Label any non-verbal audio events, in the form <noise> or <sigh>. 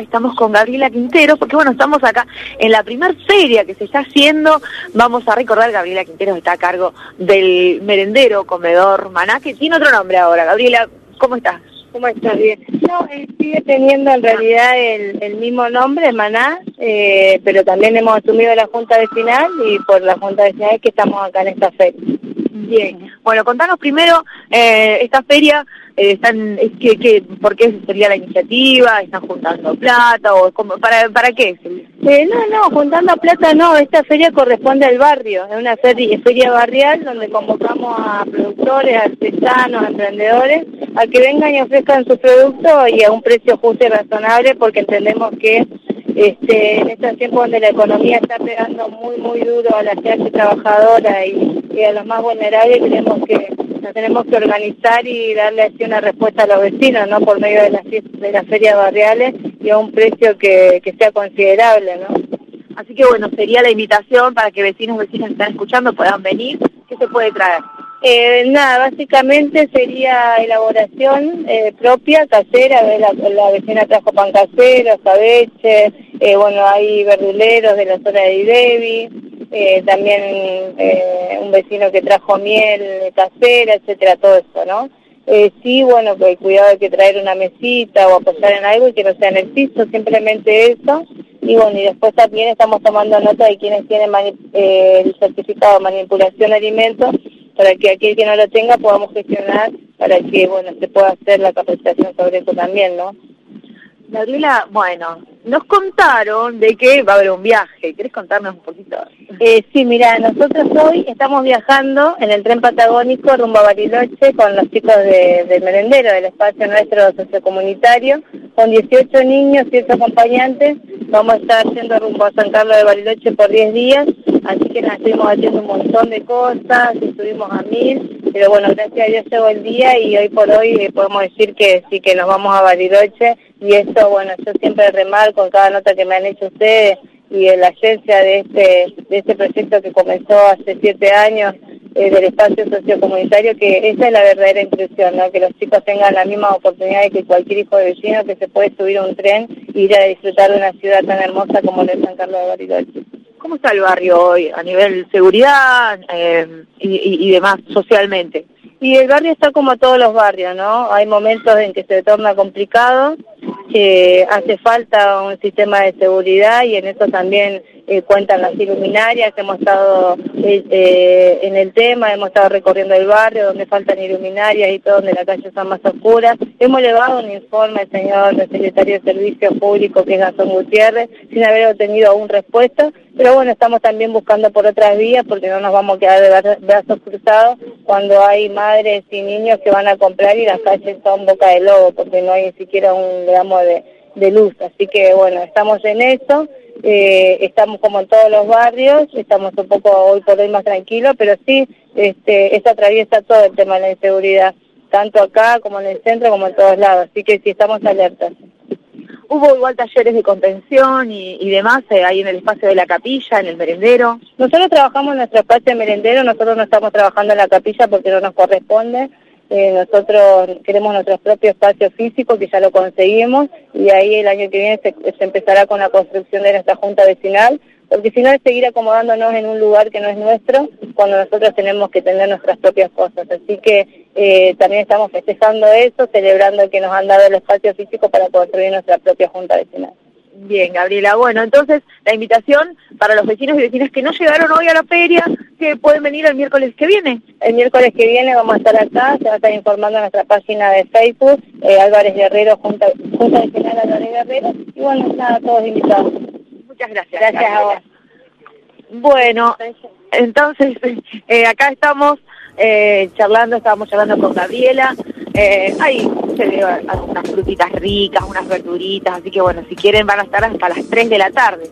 Estamos con Gabriela Quintero, porque bueno, estamos acá en la primer feria que se está haciendo. Vamos a recordar, Gabriela Quintero está a cargo del merendero comedor Maná, que tiene otro nombre ahora. Gabriela, ¿cómo estás? ¿Cómo estás? Bien. No, eh, sigue teniendo en realidad el, mismo nombre, Maná, eh, pero también hemos asumido la Junta Vecinal y por la Junta Vecinal que estamos acá en esta feria. Bien, bueno, contanos primero, eh, esta feria, eh, están, es que, ¿por qué sería la iniciativa? ¿Están juntando plata o para, para qué? Eh, no, no, juntando plata no, esta feria corresponde al barrio, es una feria, feria barrial donde convocamos a productores, artesanos, emprendedores, a que vengan y ofrezcan sus productos y a un precio justo y razonable porque entendemos que este, en estos tiempos donde la economía está pegando muy, muy duro a la clase trabajadora y, a los más vulnerables, tenemos que nos tenemos que organizar y darle así una respuesta a los vecinos, ¿no? Por medio de las, de las ferias barriales y a un precio que, que sea considerable, ¿no? Así que bueno, sería la invitación para que vecinos vecinas que están escuchando puedan venir. ¿Qué se puede traer? Eh, nada, básicamente sería elaboración eh, propia, casera, la, la, vecina trajo pan casero, escabeche, eh, bueno, hay verduleros de la zona de Idevi, eh, también eh, un vecino que trajo miel casera, etcétera, todo eso, ¿no? Eh, sí, bueno, pues cuidado de que traer una mesita o apoyar en algo y que no sea en el piso, simplemente eso. Y bueno, y después también estamos tomando nota de quienes tienen eh, el certificado de manipulación de alimentos para que aquel que no lo tenga podamos gestionar para que, bueno, se pueda hacer la capacitación sobre eso también, ¿no? Gabriela, bueno, nos contaron de que va a haber un viaje. ¿Querés contarnos un poquito? Eh, sí, mira, nosotros hoy estamos viajando en el tren patagónico rumbo a Bariloche con los chicos del merendero, del espacio nuestro sociocomunitario, con 18 niños y 8 acompañantes. Vamos a estar yendo rumbo a San Carlos de Bariloche por 10 días, así que nos estuvimos haciendo un montón de cosas, estuvimos a mil, pero bueno, gracias a Dios llegó el día y hoy por hoy podemos decir que sí que nos vamos a Bariloche y esto, bueno, yo siempre remarco en cada nota que me han hecho ustedes y en la agencia de este, de este proyecto que comenzó hace siete años eh, del espacio sociocomunitario, que esa es la verdadera inclusión, ¿no? que los chicos tengan las mismas oportunidades que cualquier hijo de vecino que se puede subir a un tren e ir a disfrutar de una ciudad tan hermosa como la de San Carlos de Bariloche. ¿Cómo está el barrio hoy a nivel seguridad eh, y, y demás socialmente? Y el barrio está como todos los barrios, ¿no? Hay momentos en que se torna complicado, que hace falta un sistema de seguridad y en eso también eh, cuentan las iluminarias, hemos estado eh, eh, en el tema, hemos estado recorriendo el barrio donde faltan iluminarias y todo, donde las calles son más oscuras. Hemos llevado un informe al señor secretario de Servicios Públicos, que es Gastón Gutiérrez, sin haber obtenido aún respuesta, pero bueno, estamos también buscando por otras vías porque no nos vamos a quedar de brazos cruzados cuando hay madres y niños que van a comprar y las calles son boca de lobo porque no hay ni siquiera un gramo de luz. Así que bueno, estamos en eso eh, estamos como en todos los barrios, estamos un poco hoy por hoy más tranquilos, pero sí, este, esto atraviesa todo el tema de la inseguridad, tanto acá como en el centro como en todos lados, así que sí estamos alertas. Hubo igual talleres de contención y, y demás eh, ahí en el espacio de la capilla, en el merendero. Nosotros trabajamos en nuestro espacio de merendero, nosotros no estamos trabajando en la capilla porque no nos corresponde, eh, nosotros queremos nuestro propio espacio físico, que ya lo conseguimos, y ahí el año que viene se, empezará con la construcción de nuestra junta vecinal, porque si no es seguir acomodándonos en un lugar que no es nuestro, cuando nosotros tenemos que tener nuestras propias cosas. Así que eh, también estamos festejando eso, celebrando que nos han dado el espacio físico para construir nuestra propia junta vecinal. Bien, Gabriela. Bueno, entonces la invitación para los vecinos y vecinas que no llegaron hoy a la feria, que pueden venir el miércoles que viene. El miércoles que viene vamos a estar acá, se va a estar informando en nuestra página de Facebook, eh, Álvarez Guerrero, Junta, Junta Vecinal Álvarez Guerrero, y bueno, nada, todos invitados. Muchas gracias. Gracias a vos. Bueno, entonces <laughs> eh, acá estamos eh, charlando, estábamos charlando con Gabriela. Eh, ahí se ve algunas frutitas ricas, unas verduritas, así que bueno, si quieren van a estar hasta las 3 de la tarde.